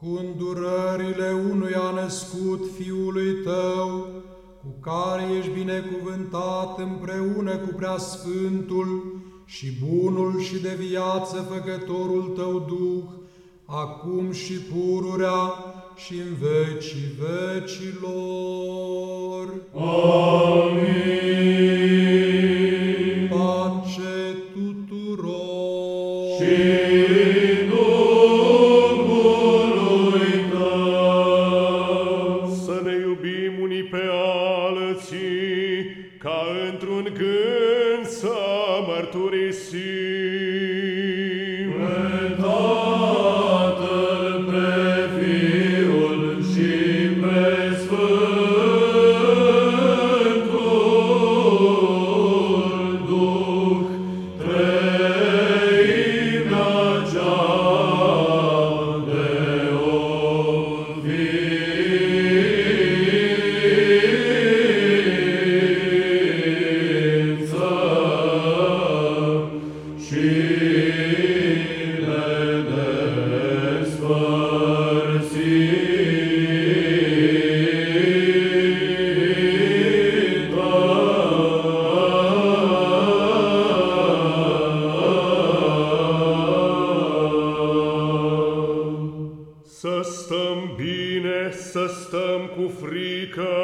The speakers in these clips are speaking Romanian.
cu îndurările unuia născut Fiului Tău, cu care ești binecuvântat împreună cu Preasfântul și bunul și de viață făcătorul Tău Duh, acum și pururea și în vecii vecilor. Amin. Pace tuturor! Și Saturi să stăm cu frică,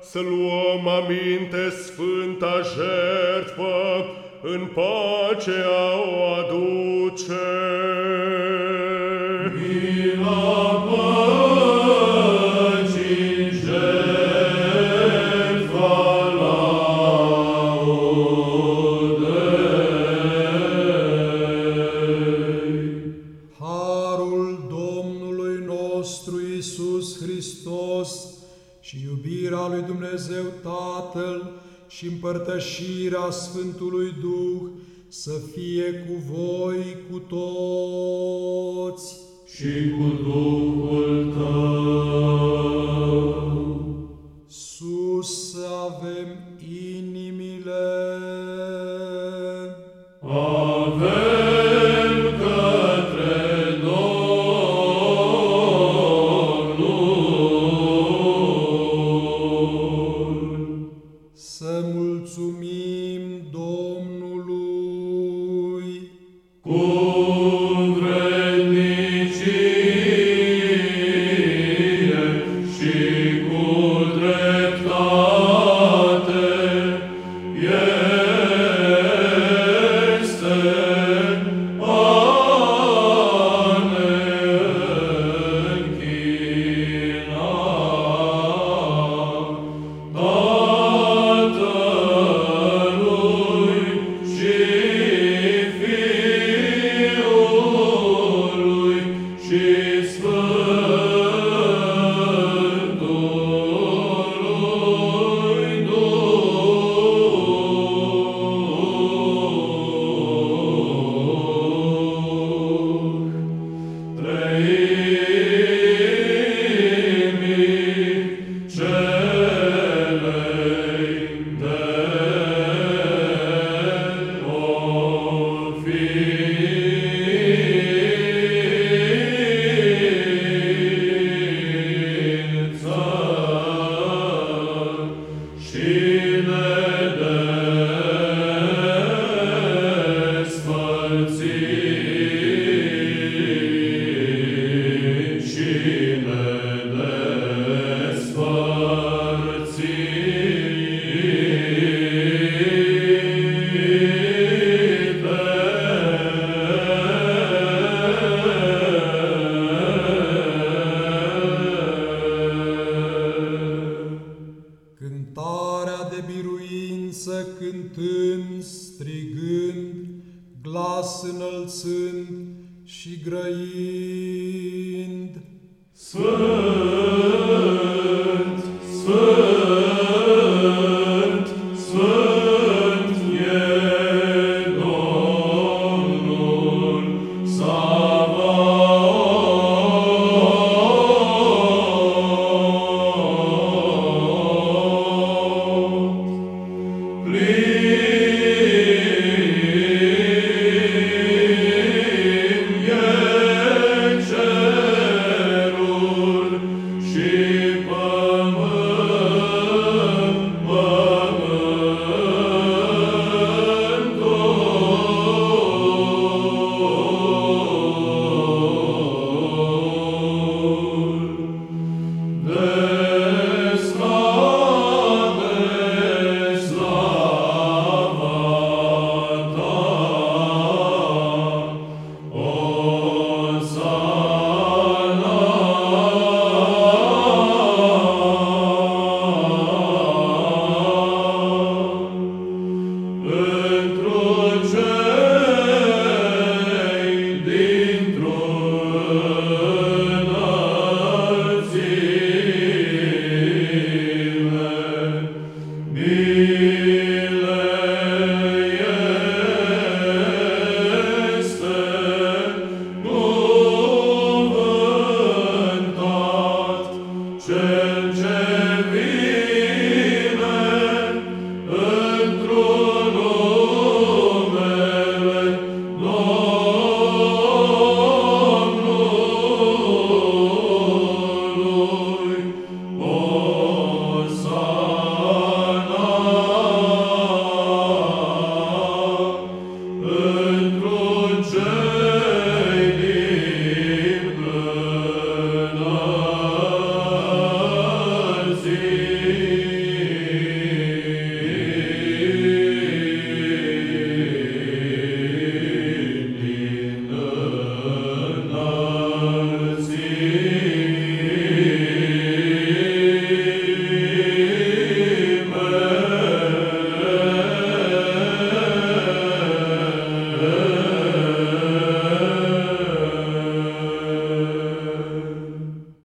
să luăm aminte sfânta jertfă, în pacea o aduce. Mila păcii, jertfa laudei. Harul Domnului nostru Isus Hristos și iubirea lui Dumnezeu Tatăl și împărtășirea Sfântului Duh să fie cu voi cu toți. și cu Duhul tău. Sus să avem inimile. Avem Domnul. strigând, glas înălțând și grăind. Sfânt, Sfânt!